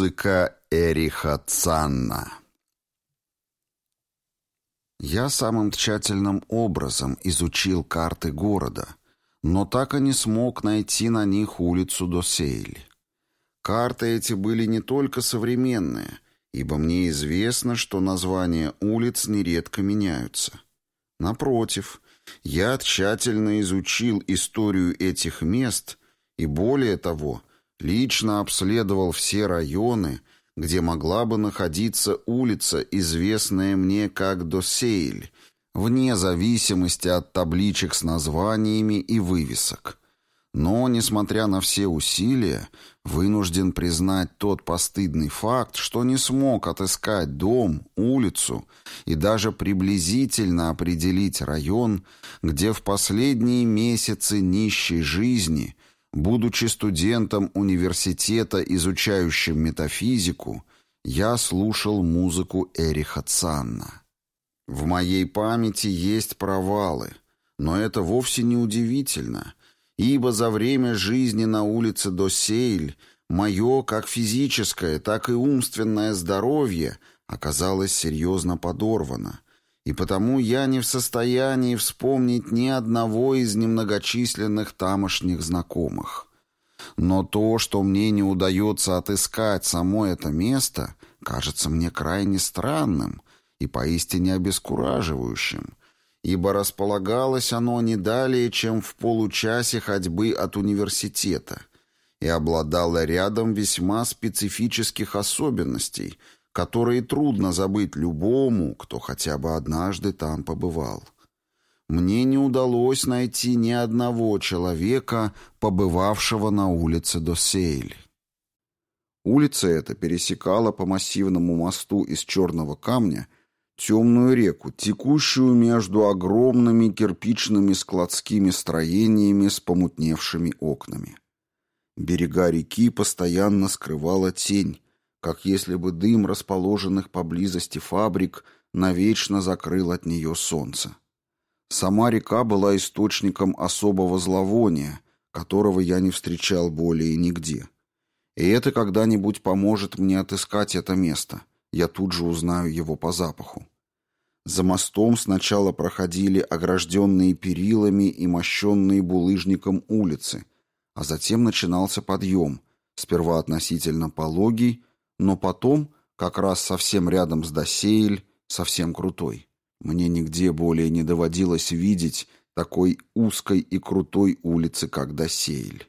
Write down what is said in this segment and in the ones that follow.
Музыка Эриха Цанна Я самым тщательным образом изучил карты города, но так и не смог найти на них улицу Досейли. Карты эти были не только современные, ибо мне известно, что названия улиц нередко меняются. Напротив, я тщательно изучил историю этих мест и, более того, Лично обследовал все районы, где могла бы находиться улица, известная мне как Досейль, вне зависимости от табличек с названиями и вывесок. Но, несмотря на все усилия, вынужден признать тот постыдный факт, что не смог отыскать дом, улицу и даже приблизительно определить район, где в последние месяцы нищей жизни – Будучи студентом университета, изучающим метафизику, я слушал музыку Эриха Цанна. В моей памяти есть провалы, но это вовсе не удивительно, ибо за время жизни на улице Досейль мое как физическое, так и умственное здоровье оказалось серьезно подорвано – и потому я не в состоянии вспомнить ни одного из немногочисленных тамошних знакомых. Но то, что мне не удается отыскать само это место, кажется мне крайне странным и поистине обескураживающим, ибо располагалось оно не далее, чем в получасе ходьбы от университета, и обладало рядом весьма специфических особенностей — которые трудно забыть любому, кто хотя бы однажды там побывал. Мне не удалось найти ни одного человека, побывавшего на улице Досейль. Улица эта пересекала по массивному мосту из черного камня темную реку, текущую между огромными кирпичными складскими строениями с помутневшими окнами. Берега реки постоянно скрывала тень, как если бы дым расположенных поблизости фабрик навечно закрыл от нее солнце. Сама река была источником особого зловония, которого я не встречал более нигде. И это когда-нибудь поможет мне отыскать это место. Я тут же узнаю его по запаху. За мостом сначала проходили огражденные перилами и мощенные булыжником улицы, а затем начинался подъем, сперва относительно пологий, но потом, как раз совсем рядом с Досейль, совсем крутой. Мне нигде более не доводилось видеть такой узкой и крутой улицы, как Досейль.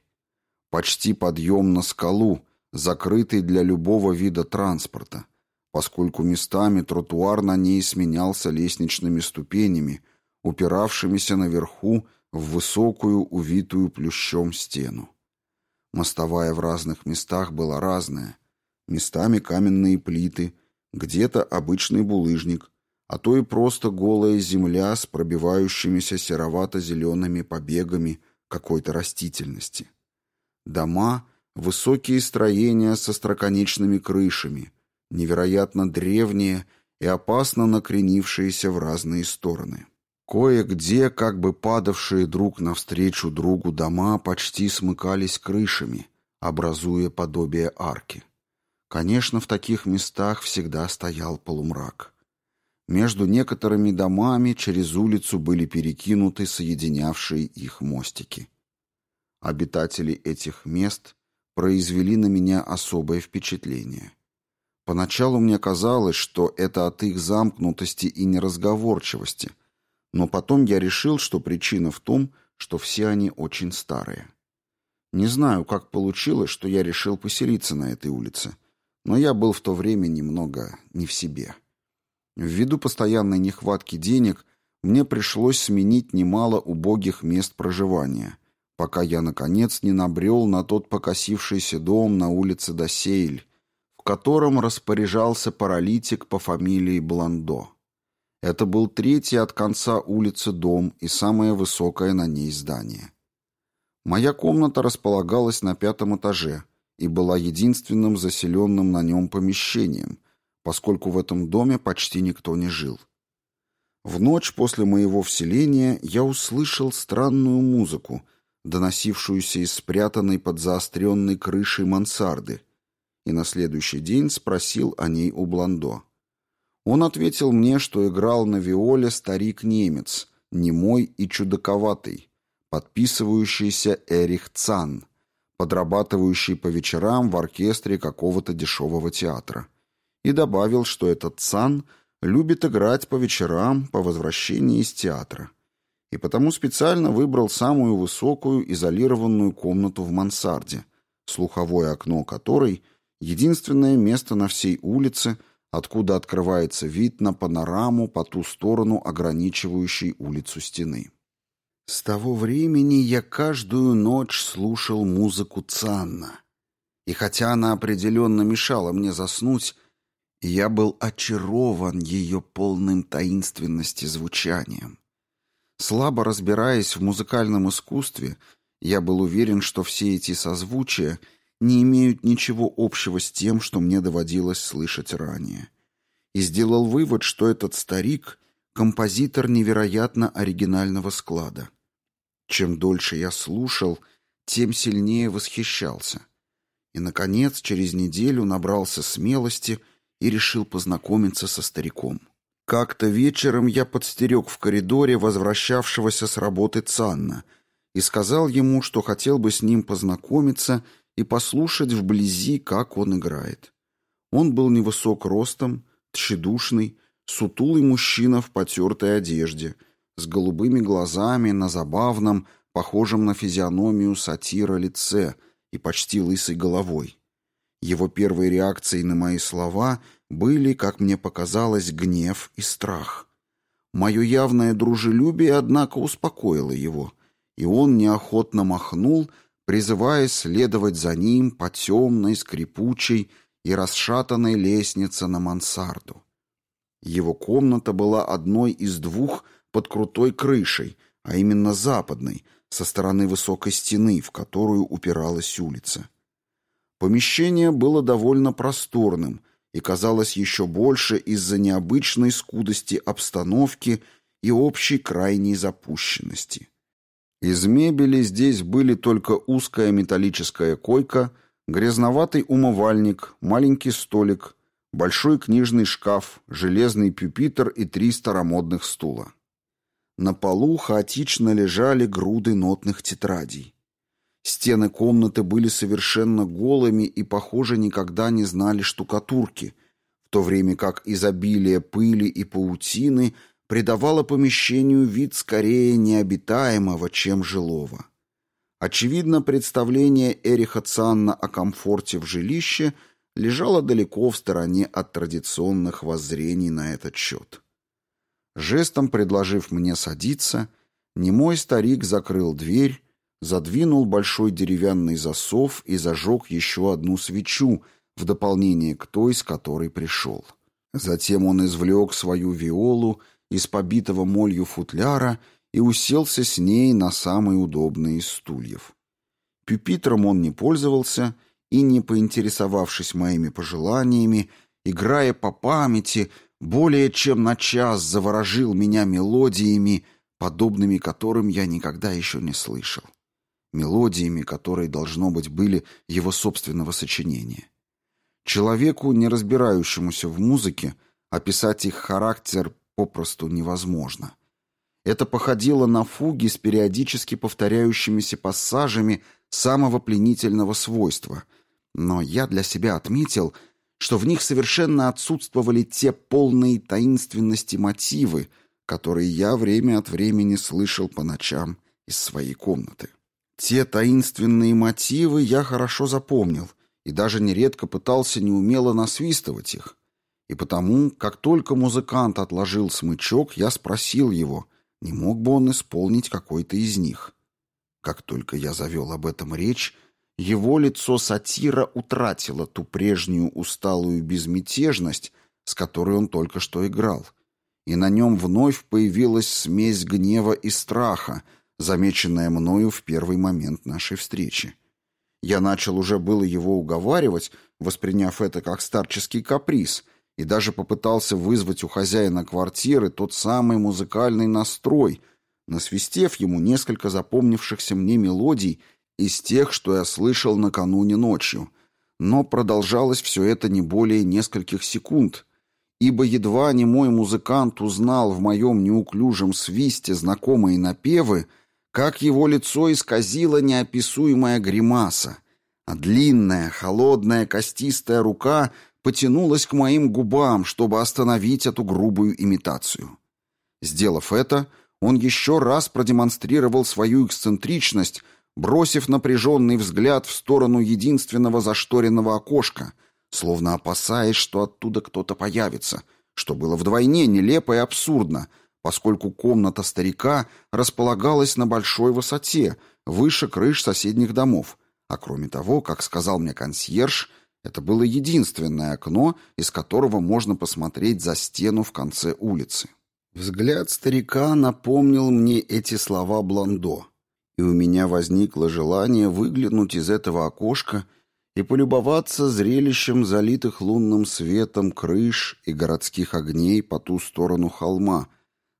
Почти подъем на скалу, закрытый для любого вида транспорта, поскольку местами тротуар на ней сменялся лестничными ступенями, упиравшимися наверху в высокую, увитую плющом стену. Мостовая в разных местах была разная, местами каменные плиты, где-то обычный булыжник, а то и просто голая земля с пробивающимися серовато-зелеными побегами какой-то растительности. Дома — высокие строения со строконечными крышами, невероятно древние и опасно накренившиеся в разные стороны. Кое-где, как бы падавшие друг навстречу другу дома, почти смыкались крышами, образуя подобие арки. Конечно, в таких местах всегда стоял полумрак. Между некоторыми домами через улицу были перекинуты соединявшие их мостики. Обитатели этих мест произвели на меня особое впечатление. Поначалу мне казалось, что это от их замкнутости и неразговорчивости, но потом я решил, что причина в том, что все они очень старые. Не знаю, как получилось, что я решил поселиться на этой улице но я был в то время немного не в себе. Ввиду постоянной нехватки денег мне пришлось сменить немало убогих мест проживания, пока я, наконец, не набрел на тот покосившийся дом на улице Досейль, в котором распоряжался паралитик по фамилии Бландо. Это был третий от конца улицы дом и самое высокое на ней здание. Моя комната располагалась на пятом этаже – и была единственным заселенным на нем помещением, поскольку в этом доме почти никто не жил. В ночь после моего вселения я услышал странную музыку, доносившуюся из спрятанной под заостренной крышей мансарды, и на следующий день спросил о ней у Бландо. Он ответил мне, что играл на виоле старик-немец, немой и чудаковатый, подписывающийся Эрих Цан, подрабатывающий по вечерам в оркестре какого-то дешевого театра. И добавил, что этот Цан любит играть по вечерам по возвращении из театра. И потому специально выбрал самую высокую изолированную комнату в мансарде, слуховое окно которой — единственное место на всей улице — откуда открывается вид на панораму по ту сторону ограничивающей улицу стены. С того времени я каждую ночь слушал музыку Цанна. И хотя она определенно мешала мне заснуть, я был очарован ее полным таинственности звучанием. Слабо разбираясь в музыкальном искусстве, я был уверен, что все эти созвучия — не имеют ничего общего с тем, что мне доводилось слышать ранее. И сделал вывод, что этот старик — композитор невероятно оригинального склада. Чем дольше я слушал, тем сильнее восхищался. И, наконец, через неделю набрался смелости и решил познакомиться со стариком. Как-то вечером я подстерег в коридоре возвращавшегося с работы Цанна и сказал ему, что хотел бы с ним познакомиться — и послушать вблизи, как он играет. Он был невысок ростом, тщедушный, сутулый мужчина в потертой одежде, с голубыми глазами на забавном, похожем на физиономию сатира лице и почти лысой головой. Его первой реакцией на мои слова были, как мне показалось, гнев и страх. Мое явное дружелюбие, однако, успокоило его, и он неохотно махнул, призывая следовать за ним по темной, скрипучей и расшатанной лестнице на мансарду. Его комната была одной из двух под крутой крышей, а именно западной, со стороны высокой стены, в которую упиралась улица. Помещение было довольно просторным и казалось еще больше из-за необычной скудости обстановки и общей крайней запущенности. Из мебели здесь были только узкая металлическая койка, грязноватый умывальник, маленький столик, большой книжный шкаф, железный пюпитр и три старомодных стула. На полу хаотично лежали груды нотных тетрадей. Стены комнаты были совершенно голыми и, похоже, никогда не знали штукатурки, в то время как изобилие пыли и паутины – придавало помещению вид скорее необитаемого, чем жилого. Очевидно, представление Эриха Цанна о комфорте в жилище лежало далеко в стороне от традиционных воззрений на этот счет. Жестом предложив мне садиться, немой старик закрыл дверь, задвинул большой деревянный засов и зажег еще одну свечу в дополнение к той, с которой пришел. Затем он извлек свою виолу из побитого молью футляра и уселся с ней на самый удобный из стульев. Пюпитром он не пользовался и, не поинтересовавшись моими пожеланиями, играя по памяти, более чем на час заворожил меня мелодиями, подобными которым я никогда еще не слышал. Мелодиями, которые, должно быть, были его собственного сочинения. Человеку, не разбирающемуся в музыке, описать их характер попросту невозможно. Это походило на фуги с периодически повторяющимися пассажами самого пленительного свойства, но я для себя отметил, что в них совершенно отсутствовали те полные таинственности мотивы, которые я время от времени слышал по ночам из своей комнаты. Те таинственные мотивы я хорошо запомнил и даже нередко пытался неумело насвистывать их, и потому, как только музыкант отложил смычок, я спросил его, не мог бы он исполнить какой-то из них. Как только я завел об этом речь, его лицо сатира утратило ту прежнюю усталую безмятежность, с которой он только что играл, и на нем вновь появилась смесь гнева и страха, замеченная мною в первый момент нашей встречи. Я начал уже было его уговаривать, восприняв это как старческий каприз, и даже попытался вызвать у хозяина квартиры тот самый музыкальный настрой, насвистев ему несколько запомнившихся мне мелодий из тех, что я слышал накануне ночью. но продолжалось все это не более нескольких секунд, ибо едва не мой музыкант узнал в моем неуклюжем свисте знакомые напевы, как его лицо исказило неописуемая гримаса, а длинная, холодная, костистая рука потянулась к моим губам, чтобы остановить эту грубую имитацию. Сделав это, он еще раз продемонстрировал свою эксцентричность, бросив напряженный взгляд в сторону единственного зашторенного окошка, словно опасаясь, что оттуда кто-то появится, что было вдвойне нелепо и абсурдно, поскольку комната старика располагалась на большой высоте, выше крыш соседних домов, а кроме того, как сказал мне консьерж, это было единственное окно, из которого можно посмотреть за стену в конце улицы. Взгляд старика напомнил мне эти слова Бландо, и у меня возникло желание выглянуть из этого окошка и полюбоваться зрелищем залитых лунным светом крыш и городских огней по ту сторону холма,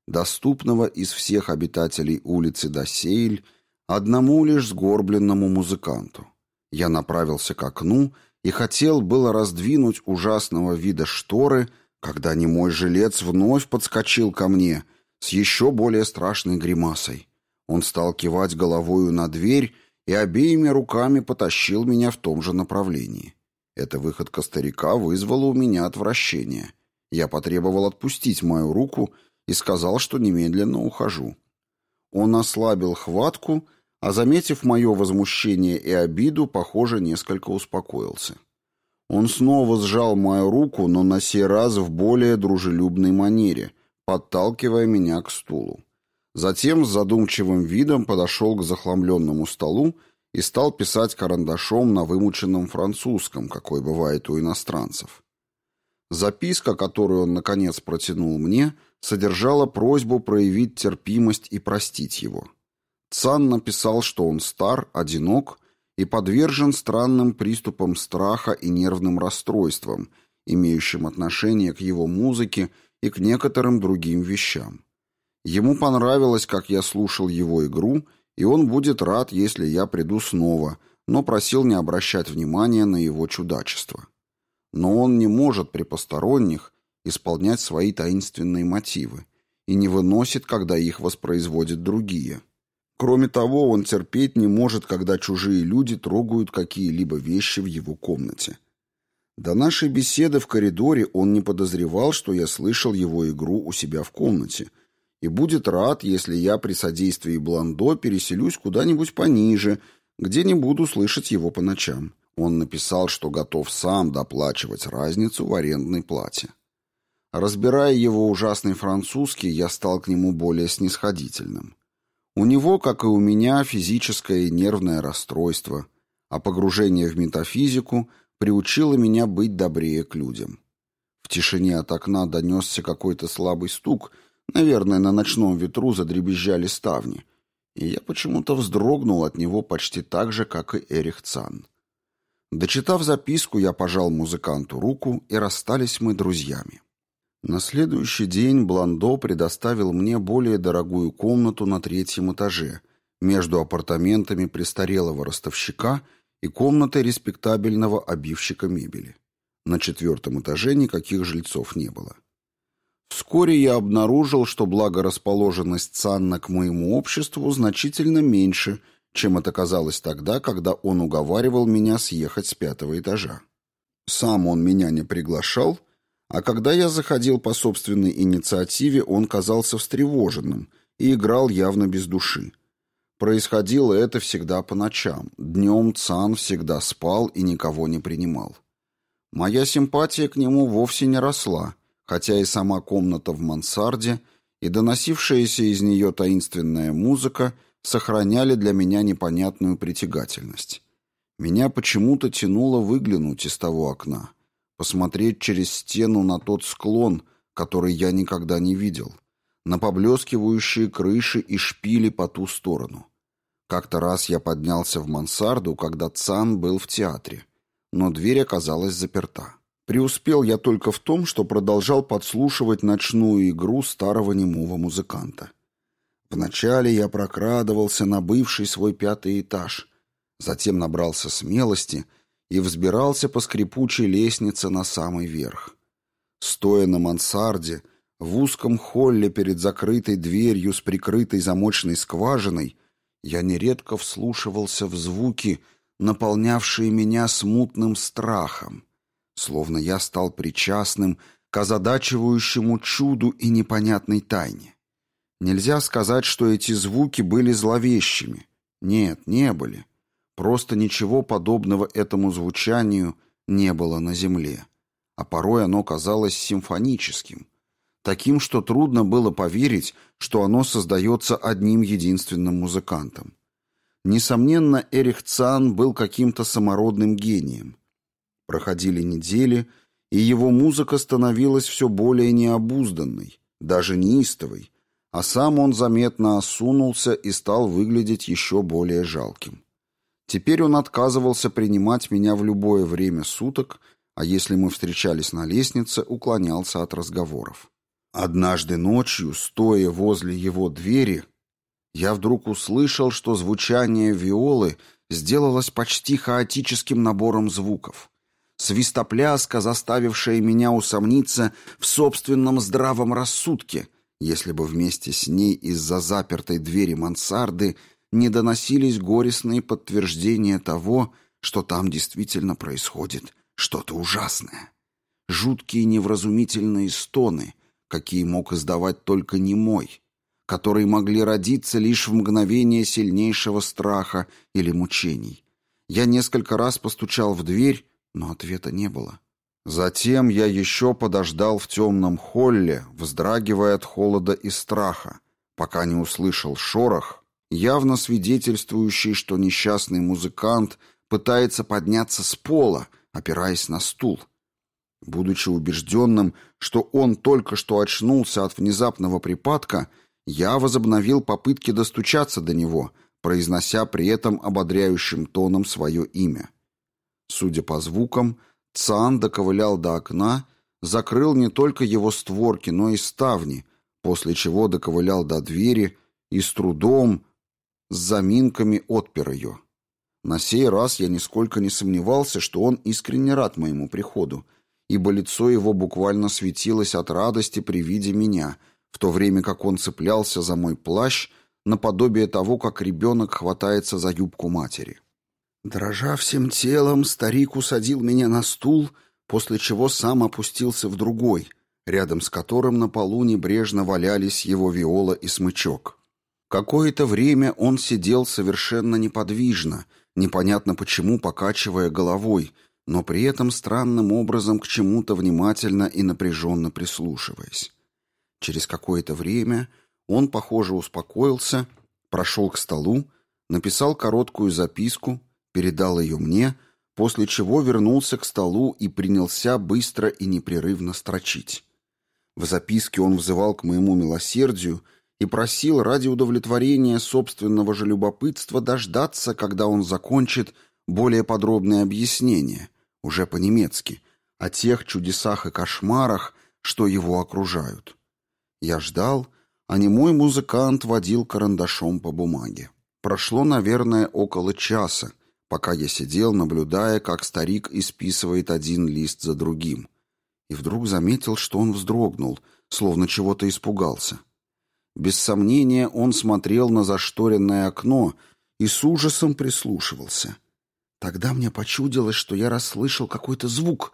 доступного из всех обитателей улицы Досейль одному лишь сгорбленному музыканту. Я направился к окну и хотел было раздвинуть ужасного вида шторы, когда немой жилец вновь подскочил ко мне с еще более страшной гримасой. Он стал кивать головою на дверь и обеими руками потащил меня в том же направлении. Эта выходка старика вызвала у меня отвращение. Я потребовал отпустить мою руку и сказал, что немедленно ухожу. Он ослабил хватку а, заметив мое возмущение и обиду, похоже, несколько успокоился. Он снова сжал мою руку, но на сей раз в более дружелюбной манере, подталкивая меня к стулу. Затем с задумчивым видом подошел к захламленному столу и стал писать карандашом на вымученном французском, какой бывает у иностранцев. Записка, которую он, наконец, протянул мне, содержала просьбу проявить терпимость и простить его. Цан написал, что он стар, одинок и подвержен странным приступам страха и нервным расстройствам, имеющим отношение к его музыке и к некоторым другим вещам. Ему понравилось, как я слушал его игру, и он будет рад, если я приду снова, но просил не обращать внимания на его чудачество. Но он не может при посторонних исполнять свои таинственные мотивы и не выносит, когда их воспроизводят другие – Кроме того, он терпеть не может, когда чужие люди трогают какие-либо вещи в его комнате. До нашей беседы в коридоре он не подозревал, что я слышал его игру у себя в комнате, и будет рад, если я при содействии Бландо переселюсь куда-нибудь пониже, где не буду слышать его по ночам. Он написал, что готов сам доплачивать разницу в арендной плате. Разбирая его ужасный французский, я стал к нему более снисходительным. У него, как и у меня, физическое и нервное расстройство, а погружение в метафизику приучило меня быть добрее к людям. В тишине от окна донесся какой-то слабый стук, наверное, на ночном ветру задребезжали ставни, и я почему-то вздрогнул от него почти так же, как и Эрих Цан. Дочитав записку, я пожал музыканту руку, и расстались мы друзьями. На следующий день Бландо предоставил мне более дорогую комнату на третьем этаже, между апартаментами престарелого ростовщика и комнатой респектабельного обивщика мебели. На четвертом этаже никаких жильцов не было. Вскоре я обнаружил, что благорасположенность Цанна к моему обществу значительно меньше, чем это казалось тогда, когда он уговаривал меня съехать с пятого этажа. Сам он меня не приглашал — а когда я заходил по собственной инициативе, он казался встревоженным и играл явно без души. Происходило это всегда по ночам. Днем Цан всегда спал и никого не принимал. Моя симпатия к нему вовсе не росла, хотя и сама комната в мансарде и доносившаяся из нее таинственная музыка сохраняли для меня непонятную притягательность. Меня почему-то тянуло выглянуть из того окна — посмотреть через стену на тот склон, который я никогда не видел, на поблескивающие крыши и шпили по ту сторону. Как-то раз я поднялся в мансарду, когда Цан был в театре, но дверь оказалась заперта. Преуспел я только в том, что продолжал подслушивать ночную игру старого немого музыканта. Вначале я прокрадывался на бывший свой пятый этаж, затем набрался смелости — и взбирался по скрипучей лестнице на самый верх. Стоя на мансарде, в узком холле перед закрытой дверью с прикрытой замочной скважиной, я нередко вслушивался в звуки, наполнявшие меня смутным страхом, словно я стал причастным к озадачивающему чуду и непонятной тайне. Нельзя сказать, что эти звуки были зловещими. Нет, не были. Просто ничего подобного этому звучанию не было на земле. А порой оно казалось симфоническим, таким, что трудно было поверить, что оно создается одним единственным музыкантом. Несомненно, Эрих Цан был каким-то самородным гением. Проходили недели, и его музыка становилась все более необузданной, даже неистовой, а сам он заметно осунулся и стал выглядеть еще более жалким. Теперь он отказывался принимать меня в любое время суток, а если мы встречались на лестнице, уклонялся от разговоров. Однажды ночью, стоя возле его двери, я вдруг услышал, что звучание виолы сделалось почти хаотическим набором звуков. Свистопляска, заставившая меня усомниться в собственном здравом рассудке, если бы вместе с ней из-за запертой двери мансарды не доносились горестные подтверждения того, что там действительно происходит что-то ужасное. Жуткие невразумительные стоны, какие мог издавать только немой, которые могли родиться лишь в мгновение сильнейшего страха или мучений. Я несколько раз постучал в дверь, но ответа не было. Затем я еще подождал в темном холле, вздрагивая от холода и страха, пока не услышал шорох, явно свидетельствующий, что несчастный музыкант пытается подняться с пола, опираясь на стул. Будучи убежденным, что он только что очнулся от внезапного припадка, я возобновил попытки достучаться до него, произнося при этом ободряющим тоном свое имя. Судя по звукам, Цан доковылял до окна, закрыл не только его створки, но и ставни, после чего доковылял до двери и с трудом, с заминками отпер ее. На сей раз я нисколько не сомневался, что он искренне рад моему приходу, ибо лицо его буквально светилось от радости при виде меня, в то время как он цеплялся за мой плащ, наподобие того, как ребенок хватается за юбку матери. Дрожа всем телом, старик усадил меня на стул, после чего сам опустился в другой, рядом с которым на полу небрежно валялись его виола и смычок. Какое-то время он сидел совершенно неподвижно, непонятно почему покачивая головой, но при этом странным образом к чему-то внимательно и напряженно прислушиваясь. Через какое-то время он, похоже, успокоился, прошел к столу, написал короткую записку — передал ее мне, после чего вернулся к столу и принялся быстро и непрерывно строчить. В записке он взывал к моему милосердию и просил ради удовлетворения собственного же любопытства дождаться, когда он закончит более подробное объяснение, уже по-немецки, о тех чудесах и кошмарах, что его окружают. Я ждал, а немой музыкант водил карандашом по бумаге. Прошло, наверное, около часа, пока я сидел, наблюдая, как старик исписывает один лист за другим. И вдруг заметил, что он вздрогнул, словно чего-то испугался. Без сомнения, он смотрел на зашторенное окно и с ужасом прислушивался. Тогда мне почудилось, что я расслышал какой-то звук,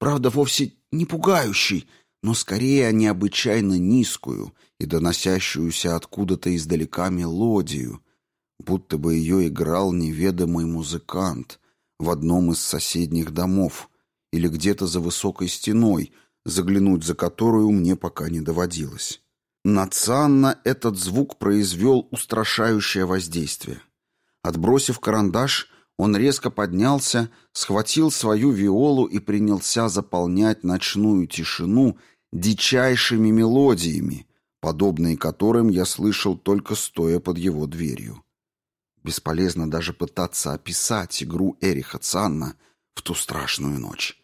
правда, вовсе не пугающий, но скорее необычайно низкую и доносящуюся откуда-то издалека мелодию, будто бы ее играл неведомый музыкант в одном из соседних домов или где-то за высокой стеной, заглянуть за которую мне пока не доводилось. На Цанна этот звук произвел устрашающее воздействие. Отбросив карандаш, он резко поднялся, схватил свою виолу и принялся заполнять ночную тишину дичайшими мелодиями, подобные которым я слышал только стоя под его дверью. Бесполезно даже пытаться описать игру Эриха Цанна в ту страшную ночь.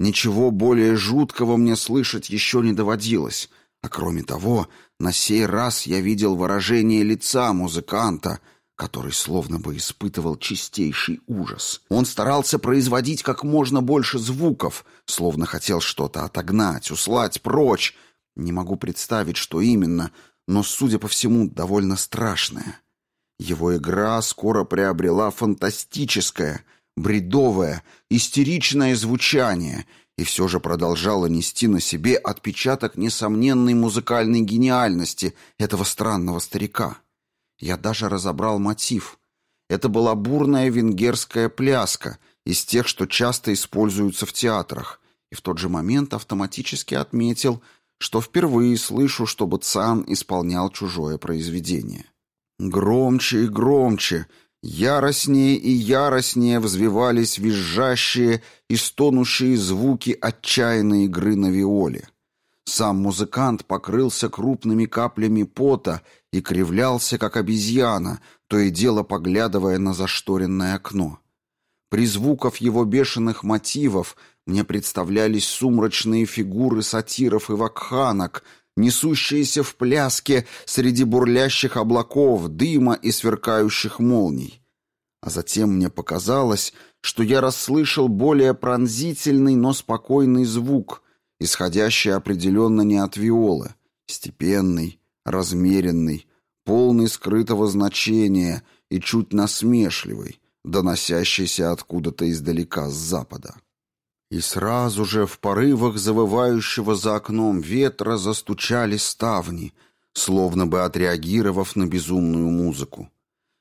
Ничего более жуткого мне слышать еще не доводилось, а кроме того, на сей раз я видел выражение лица музыканта, который словно бы испытывал чистейший ужас. Он старался производить как можно больше звуков, словно хотел что-то отогнать, услать прочь. Не могу представить, что именно, но, судя по всему, довольно страшное. Его игра скоро приобрела фантастическое, бредовое, истеричное звучание и все же продолжала нести на себе отпечаток несомненной музыкальной гениальности этого странного старика. Я даже разобрал мотив. Это была бурная венгерская пляска из тех, что часто используются в театрах, и в тот же момент автоматически отметил, что впервые слышу, чтобы Цан исполнял чужое произведение. Громче и громче, яростнее и яростнее взвивались визжащие и стонущие звуки отчаянной игры на виоле. Сам музыкант покрылся крупными каплями пота и кривлялся, как обезьяна, то и дело поглядывая на зашторенное окно. При звуках его бешеных мотивов мне представлялись сумрачные фигуры сатиров и вакханок, несущиеся в пляске среди бурлящих облаков, дыма и сверкающих молний. А затем мне показалось, что я расслышал более пронзительный, но спокойный звук — исходящий определенно не от виолы, степенный, размеренный, полный скрытого значения и чуть насмешливый, доносящийся откуда-то издалека с запада. И сразу же в порывах завывающего за окном ветра застучали ставни, словно бы отреагировав на безумную музыку.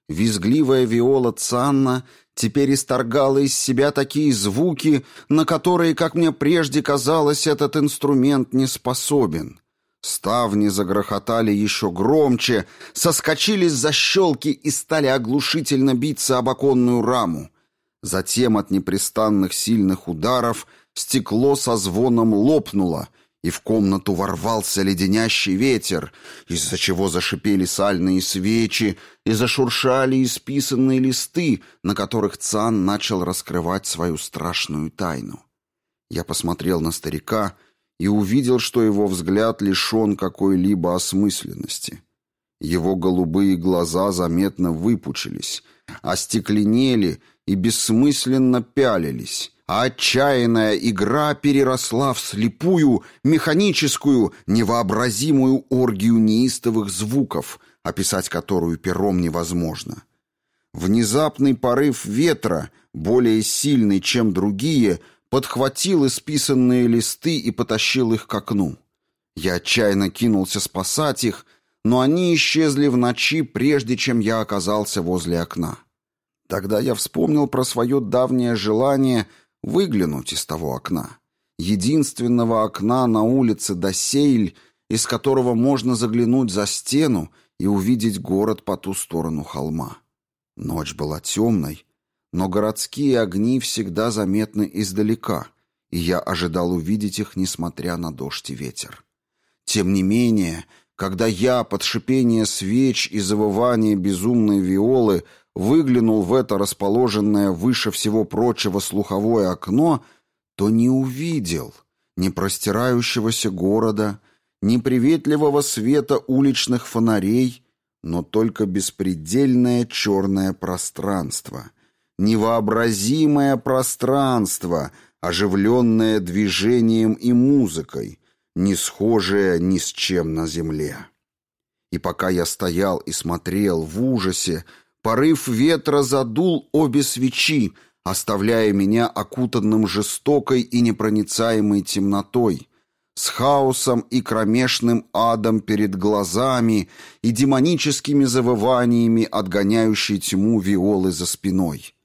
Визгливая виола Цанна теперь исторгала из себя такие звуки, на которые, как мне прежде казалось, этот инструмент не способен. Ставни загрохотали еще громче, соскочили с защелки и стали оглушительно биться об оконную раму. Затем от непрестанных сильных ударов стекло со звоном лопнуло, и в комнату ворвался леденящий ветер, из-за чего зашипели сальные свечи и зашуршали исписанные листы, на которых Цан начал раскрывать свою страшную тайну. Я посмотрел на старика и увидел, что его взгляд лишен какой-либо осмысленности. Его голубые глаза заметно выпучились, остекленели и бессмысленно пялились, а отчаянная игра переросла в слепую, механическую, невообразимую оргию неистовых звуков, описать которую пером невозможно. Внезапный порыв ветра, более сильный, чем другие, подхватил исписанные листы и потащил их к окну. Я отчаянно кинулся спасать их, но они исчезли в ночи, прежде чем я оказался возле окна. Тогда я вспомнил про свое давнее желание выглянуть из того окна. Единственного окна на улице Досейль, из которого можно заглянуть за стену и увидеть город по ту сторону холма. Ночь была темной, но городские огни всегда заметны издалека, и я ожидал увидеть их, несмотря на дождь и ветер. Тем не менее, когда я под шипение свеч и завывание безумной виолы выглянул в это расположенное выше всего прочего слуховое окно, то не увидел ни простирающегося города, ни приветливого света уличных фонарей, но только беспредельное черное пространство, невообразимое пространство, оживленное движением и музыкой, не схожее ни с чем на земле. И пока я стоял и смотрел в ужасе, Порыв ветра задул обе свечи, оставляя меня окутанным жестокой и непроницаемой темнотой, с хаосом и кромешным адом перед глазами и демоническими завываниями, отгоняющей тьму виолы за спиной.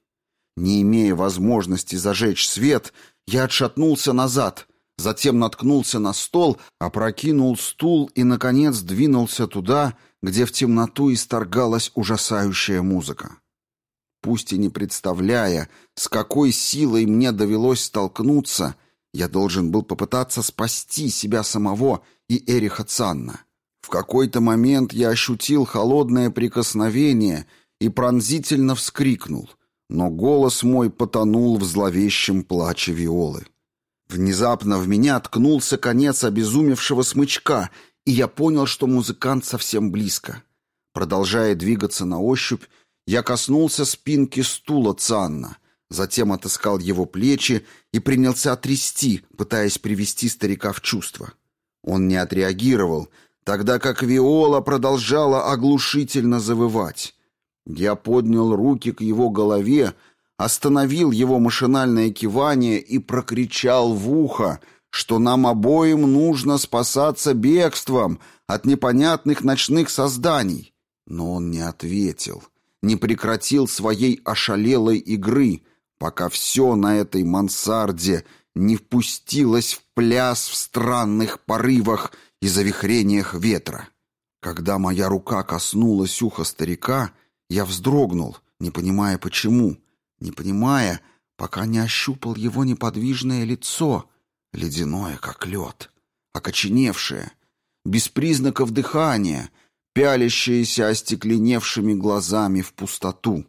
Не имея возможности зажечь свет, я отшатнулся назад, затем наткнулся на стол, опрокинул стул и, наконец, двинулся туда, где в темноту исторгалась ужасающая музыка. Пусть и не представляя, с какой силой мне довелось столкнуться, я должен был попытаться спасти себя самого и Эриха Цанна. В какой-то момент я ощутил холодное прикосновение и пронзительно вскрикнул, но голос мой потонул в зловещем плаче виолы. Внезапно в меня ткнулся конец обезумевшего смычка, и я понял, что музыкант совсем близко. Продолжая двигаться на ощупь, я коснулся спинки стула Цанна, затем отыскал его плечи и принялся трясти, пытаясь привести старика в чувство. Он не отреагировал, тогда как Виола продолжала оглушительно завывать. Я поднял руки к его голове, остановил его машинальное кивание и прокричал в ухо, что нам обоим нужно спасаться бегством от непонятных ночных созданий. Но он не ответил, не прекратил своей ошалелой игры, пока все на этой мансарде не впустилось в пляс в странных порывах и завихрениях ветра. Когда моя рука коснулась уха старика, я вздрогнул, не понимая почему, не понимая, пока не ощупал его неподвижное лицо, ледяное, как лед, окоченевшее, без признаков дыхания, пялящееся остекленевшими глазами в пустоту.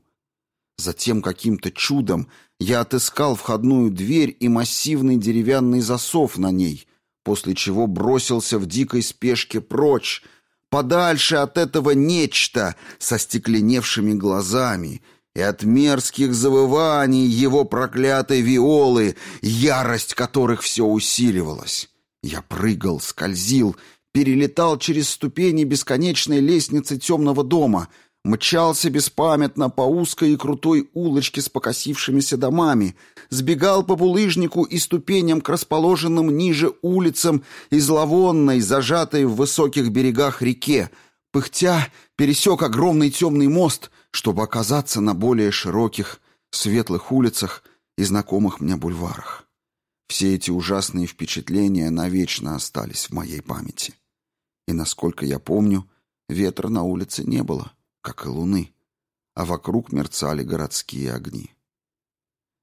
Затем каким-то чудом я отыскал входную дверь и массивный деревянный засов на ней, после чего бросился в дикой спешке прочь, подальше от этого нечто со стекленевшими глазами и от мерзких завываний его проклятой виолы, ярость которых все усиливалась. Я прыгал, скользил, перелетал через ступени бесконечной лестницы темного дома, мчался беспамятно по узкой и крутой улочке с покосившимися домами, сбегал по булыжнику и ступеням к расположенным ниже улицам и зловонной, зажатой в высоких берегах реке, пыхтя пересек огромный темный мост, чтобы оказаться на более широких, светлых улицах и знакомых мне бульварах. Все эти ужасные впечатления навечно остались в моей памяти. И, насколько я помню, ветра на улице не было, как и луны, а вокруг мерцали городские огни.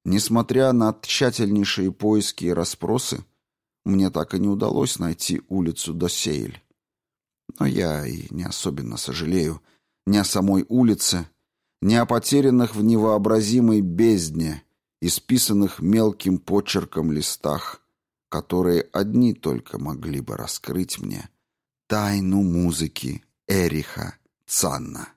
Несмотря на тщательнейшие поиски и расспросы, мне так и не удалось найти улицу Досейль. Но я и не особенно сожалею ни о самой улице, ни о потерянных в невообразимой бездне, исписанных мелким почерком листах, которые одни только могли бы раскрыть мне тайну музыки Эриха Цанна.